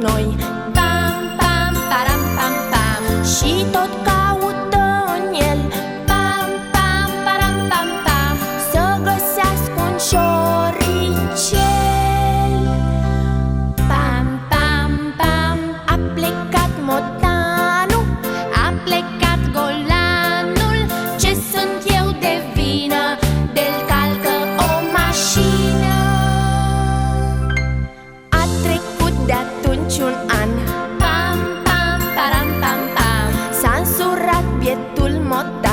noi. Pam, pam, param, pam, pam. Și tot ca Syun'an Pam pam param pam pam. Sansurat bietul motam